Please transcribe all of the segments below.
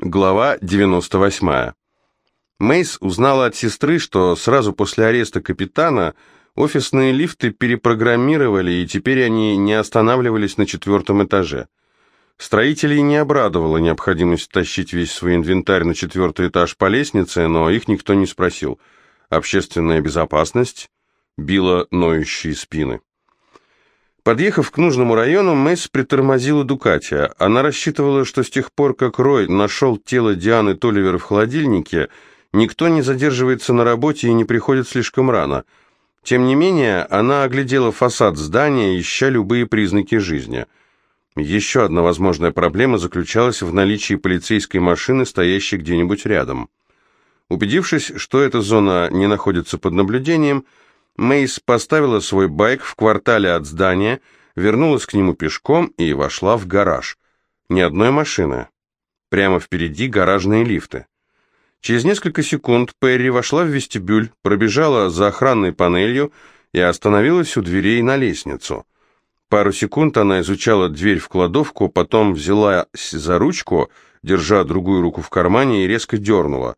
Глава 98. Мейс узнала от сестры, что сразу после ареста капитана офисные лифты перепрограммировали, и теперь они не останавливались на четвертом этаже. Строителей не обрадовала необходимость тащить весь свой инвентарь на четвертый этаж по лестнице, но их никто не спросил. Общественная безопасность била ноющие спины. Подъехав к нужному району, Мэйс притормозила Дукати. Она рассчитывала, что с тех пор, как Рой нашел тело Дианы Толивер в холодильнике, никто не задерживается на работе и не приходит слишком рано. Тем не менее, она оглядела фасад здания, ища любые признаки жизни. Еще одна возможная проблема заключалась в наличии полицейской машины, стоящей где-нибудь рядом. Убедившись, что эта зона не находится под наблюдением, Мейс поставила свой байк в квартале от здания, вернулась к нему пешком и вошла в гараж. Ни одной машины. Прямо впереди гаражные лифты. Через несколько секунд Перри вошла в вестибюль, пробежала за охранной панелью и остановилась у дверей на лестницу. Пару секунд она изучала дверь в кладовку, потом взялась за ручку, держа другую руку в кармане, и резко дернула.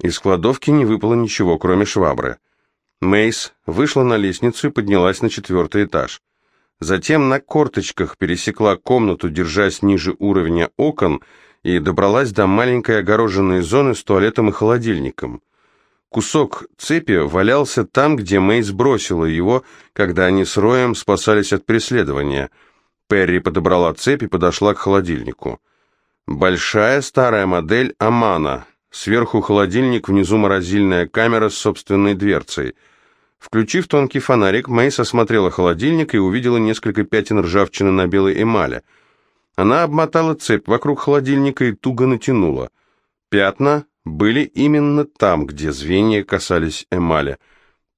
Из кладовки не выпало ничего, кроме швабры. Мейс вышла на лестницу и поднялась на четвертый этаж. Затем на корточках пересекла комнату, держась ниже уровня окон, и добралась до маленькой огороженной зоны с туалетом и холодильником. Кусок цепи валялся там, где Мейс бросила его, когда они с Роем спасались от преследования. Перри подобрала цепь и подошла к холодильнику. Большая старая модель Амана. Сверху холодильник, внизу морозильная камера с собственной дверцей – Включив тонкий фонарик, Мэйс осмотрела холодильник и увидела несколько пятен ржавчины на белой эмали. Она обмотала цепь вокруг холодильника и туго натянула. Пятна были именно там, где звенья касались эмали.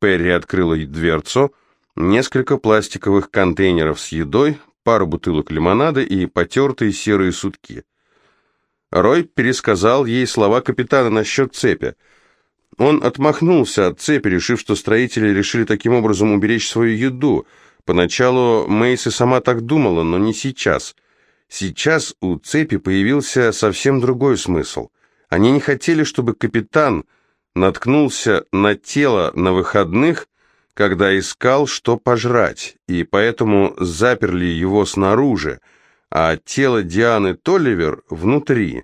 Перри открыла дверцу, несколько пластиковых контейнеров с едой, пару бутылок лимонада и потертые серые сутки. Рой пересказал ей слова капитана насчет цепи — он отмахнулся от цепи, решив, что строители решили таким образом уберечь свою еду. Поначалу Мейси сама так думала, но не сейчас. Сейчас у цепи появился совсем другой смысл. Они не хотели, чтобы капитан наткнулся на тело на выходных, когда искал, что пожрать, и поэтому заперли его снаружи, а тело Дианы Толливер внутри.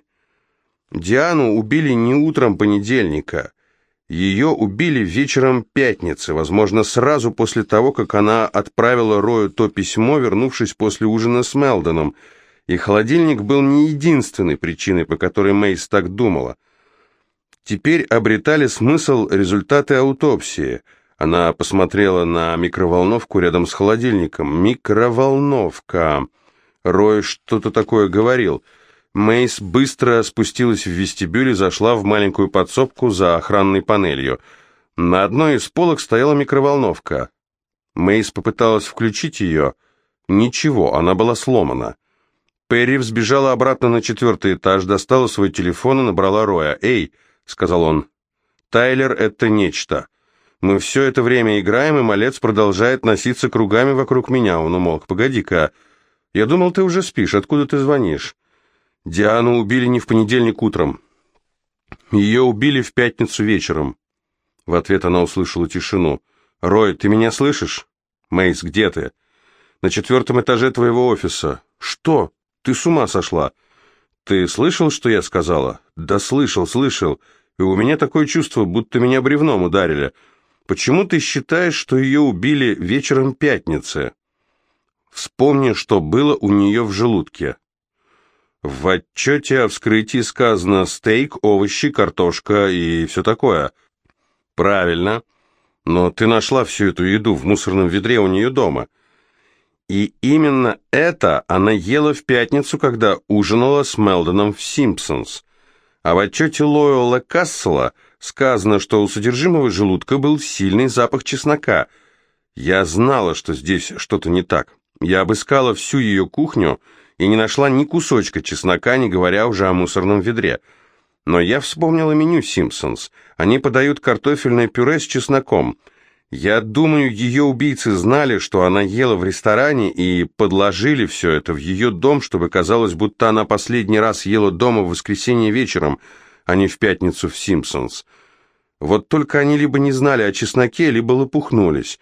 Диану убили не утром понедельника, ее убили вечером пятницы, возможно, сразу после того, как она отправила Рою то письмо, вернувшись после ужина с Мелдоном. И холодильник был не единственной причиной, по которой Мейс так думала. Теперь обретали смысл результаты аутопсии. Она посмотрела на микроволновку рядом с холодильником. «Микроволновка!» Рой что-то такое говорил – Мейс быстро спустилась в вестибюль и зашла в маленькую подсобку за охранной панелью. На одной из полок стояла микроволновка. Мейс попыталась включить ее. Ничего, она была сломана. Перри взбежала обратно на четвертый этаж, достала свой телефон и набрала Роя. «Эй», — сказал он, — «Тайлер — это нечто. Мы все это время играем, и малец продолжает носиться кругами вокруг меня». Он умолк. «Погоди-ка, я думал, ты уже спишь. Откуда ты звонишь?» Диану убили не в понедельник утром. Ее убили в пятницу вечером. В ответ она услышала тишину. «Рой, ты меня слышишь?» «Мейс, где ты?» «На четвертом этаже твоего офиса». «Что? Ты с ума сошла?» «Ты слышал, что я сказала?» «Да слышал, слышал. И у меня такое чувство, будто меня бревном ударили. Почему ты считаешь, что ее убили вечером пятницы?» «Вспомни, что было у нее в желудке». В отчете о вскрытии сказано стейк, овощи, картошка и все такое. Правильно. Но ты нашла всю эту еду в мусорном ведре у нее дома. И именно это она ела в пятницу, когда ужинала с Мелдоном в «Симпсонс». А в отчете Лойола Кассела сказано, что у содержимого желудка был сильный запах чеснока. Я знала, что здесь что-то не так. Я обыскала всю ее кухню, и не нашла ни кусочка чеснока, не говоря уже о мусорном ведре. Но я вспомнила меню «Симпсонс». Они подают картофельное пюре с чесноком. Я думаю, ее убийцы знали, что она ела в ресторане и подложили все это в ее дом, чтобы казалось, будто она последний раз ела дома в воскресенье вечером, а не в пятницу в Симпсонс. Вот только они либо не знали о чесноке, либо лопухнулись.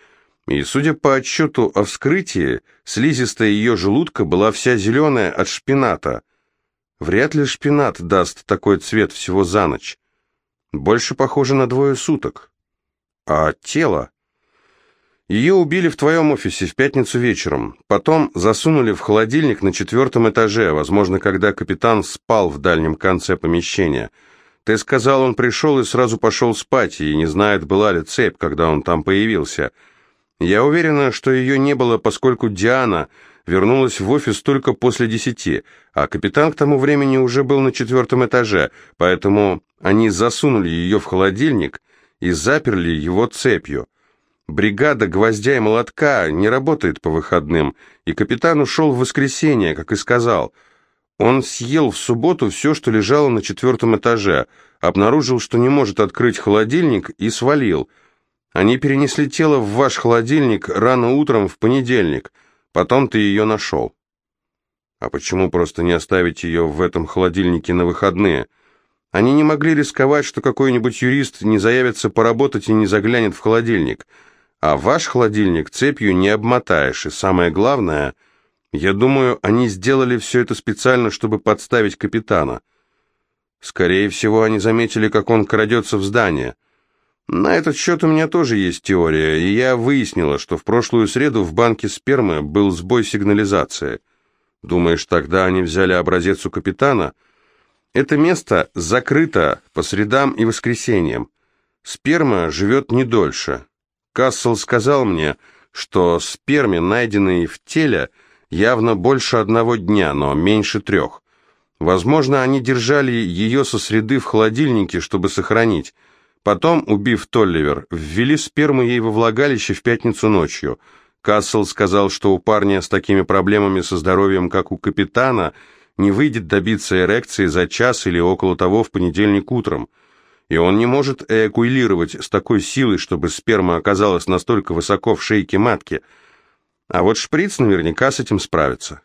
И, судя по отчету о вскрытии, слизистая ее желудка была вся зеленая от шпината. Вряд ли шпинат даст такой цвет всего за ночь. Больше похоже на двое суток. А тело? Ее убили в твоем офисе в пятницу вечером. Потом засунули в холодильник на четвертом этаже, возможно, когда капитан спал в дальнем конце помещения. Ты сказал, он пришел и сразу пошел спать, и не знает, была ли цепь, когда он там появился. Я уверена, что ее не было, поскольку Диана вернулась в офис только после десяти, а капитан к тому времени уже был на четвертом этаже, поэтому они засунули ее в холодильник и заперли его цепью. Бригада гвоздя и молотка не работает по выходным, и капитан ушел в воскресенье, как и сказал. Он съел в субботу все, что лежало на четвертом этаже, обнаружил, что не может открыть холодильник и свалил. Они перенесли тело в ваш холодильник рано утром в понедельник, потом ты ее нашел. А почему просто не оставить ее в этом холодильнике на выходные? Они не могли рисковать, что какой-нибудь юрист не заявится поработать и не заглянет в холодильник – а ваш холодильник цепью не обмотаешь, и самое главное, я думаю, они сделали все это специально, чтобы подставить капитана. Скорее всего, они заметили, как он крадется в здание. На этот счет у меня тоже есть теория, и я выяснила, что в прошлую среду в банке спермы был сбой сигнализации. Думаешь, тогда они взяли образец у капитана? Это место закрыто по средам и воскресеньям. Сперма живет не дольше. Кассел сказал мне, что сперме, найденной в теле, явно больше одного дня, но меньше трех. Возможно, они держали ее со среды в холодильнике, чтобы сохранить. Потом, убив Толливер, ввели сперму ей во влагалище в пятницу ночью. Кассел сказал, что у парня с такими проблемами со здоровьем, как у капитана, не выйдет добиться эрекции за час или около того в понедельник утром и он не может эякулировать с такой силой, чтобы сперма оказалась настолько высоко в шейке матки. А вот шприц наверняка с этим справится.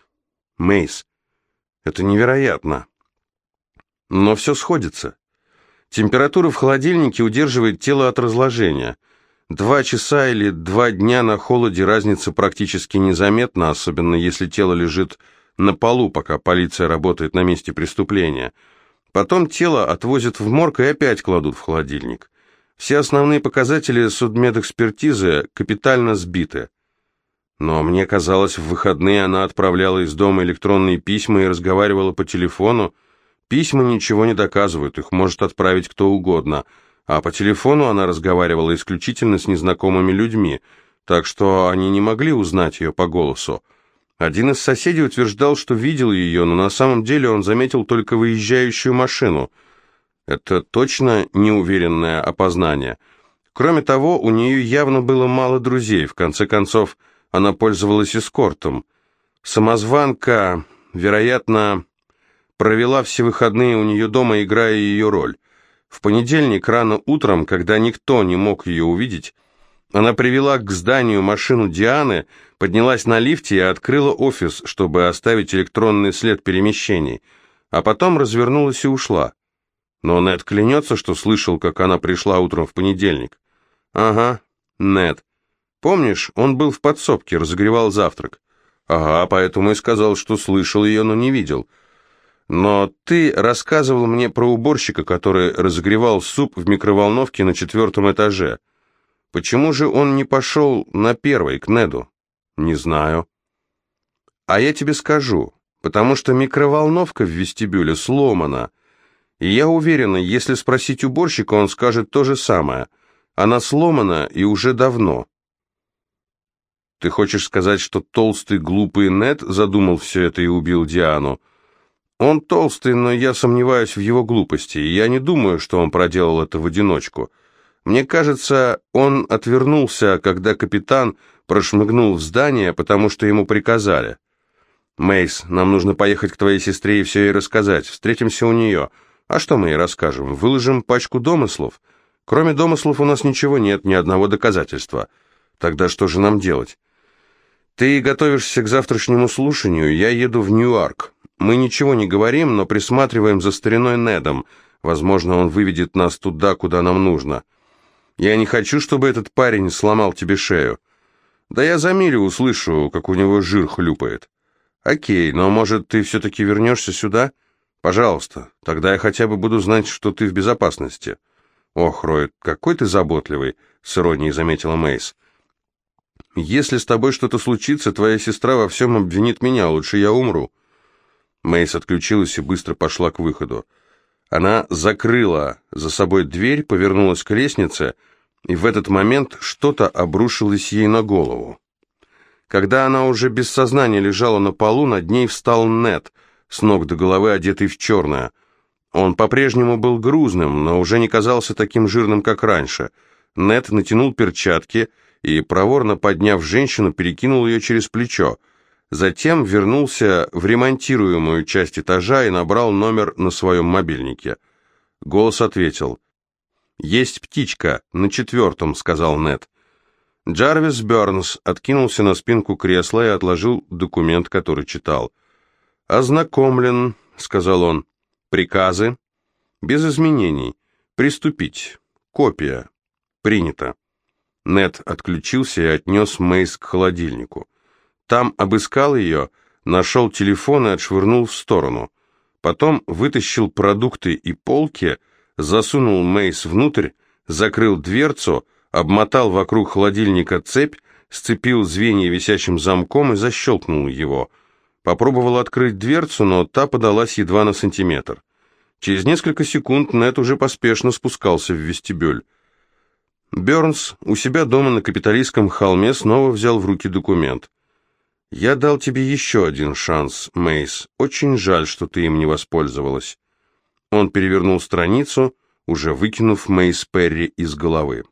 Мейс, это невероятно. Но все сходится. Температура в холодильнике удерживает тело от разложения. Два часа или два дня на холоде разница практически незаметна, особенно если тело лежит на полу, пока полиция работает на месте преступления – Потом тело отвозят в морг и опять кладут в холодильник. Все основные показатели судмедэкспертизы капитально сбиты. Но мне казалось, в выходные она отправляла из дома электронные письма и разговаривала по телефону. Письма ничего не доказывают, их может отправить кто угодно. А по телефону она разговаривала исключительно с незнакомыми людьми, так что они не могли узнать ее по голосу. Один из соседей утверждал, что видел ее, но на самом деле он заметил только выезжающую машину. Это точно неуверенное опознание. Кроме того, у нее явно было мало друзей, в конце концов, она пользовалась эскортом. Самозванка, вероятно, провела все выходные у нее дома, играя ее роль. В понедельник рано утром, когда никто не мог ее увидеть, она привела к зданию машину Дианы, поднялась на лифте и открыла офис, чтобы оставить электронный след перемещений, а потом развернулась и ушла. Но Нед клянется, что слышал, как она пришла утром в понедельник. Ага, Нед. Помнишь, он был в подсобке, разогревал завтрак. Ага, поэтому и сказал, что слышал ее, но не видел. Но ты рассказывал мне про уборщика, который разогревал суп в микроволновке на четвертом этаже. Почему же он не пошел на первый, к Неду? Не знаю. А я тебе скажу, потому что микроволновка в вестибюле сломана. И я уверена, если спросить уборщика, он скажет то же самое. Она сломана и уже давно. Ты хочешь сказать, что толстый глупый Нед задумал все это и убил Диану? Он толстый, но я сомневаюсь в его глупости, и я не думаю, что он проделал это в одиночку. Мне кажется, он отвернулся, когда капитан прошмыгнул в здание, потому что ему приказали. «Мейс, нам нужно поехать к твоей сестре и все ей рассказать. Встретимся у нее. А что мы ей расскажем? Выложим пачку домыслов? Кроме домыслов у нас ничего нет, ни одного доказательства. Тогда что же нам делать? Ты готовишься к завтрашнему слушанию, я еду в Ньюарк. Мы ничего не говорим, но присматриваем за стариной Недом. Возможно, он выведет нас туда, куда нам нужно. Я не хочу, чтобы этот парень сломал тебе шею. Да я за милю услышу, как у него жир хлюпает. Окей, но может ты все-таки вернешься сюда? Пожалуйста, тогда я хотя бы буду знать, что ты в безопасности. Ох, Рой, какой ты заботливый, с иронией заметила Мейс. Если с тобой что-то случится, твоя сестра во всем обвинит меня, лучше я умру. Мейс отключилась и быстро пошла к выходу. Она закрыла за собой дверь, повернулась к лестнице, и в этот момент что-то обрушилось ей на голову. Когда она уже без сознания лежала на полу, над ней встал Нет, с ног до головы одетый в черное. Он по-прежнему был грузным, но уже не казался таким жирным, как раньше. Нет натянул перчатки и, проворно подняв женщину, перекинул ее через плечо. Затем вернулся в ремонтируемую часть этажа и набрал номер на своем мобильнике. Голос ответил. «Есть птичка, на четвертом», — сказал Нед. Джарвис Бернс откинулся на спинку кресла и отложил документ, который читал. «Ознакомлен», — сказал он. «Приказы?» «Без изменений. Приступить. Копия. Принято». Нед отключился и отнес Мейс к холодильнику. Там обыскал ее, нашел телефон и отшвырнул в сторону. Потом вытащил продукты и полки, засунул Мейс внутрь, закрыл дверцу, обмотал вокруг холодильника цепь, сцепил звенья висящим замком и защелкнул его. Попробовал открыть дверцу, но та подалась едва на сантиметр. Через несколько секунд Нет уже поспешно спускался в вестибюль. Бернс у себя дома на капиталистском холме снова взял в руки документ. «Я дал тебе еще один шанс, Мейс. Очень жаль, что ты им не воспользовалась». Он перевернул страницу, уже выкинув Мейс Перри из головы.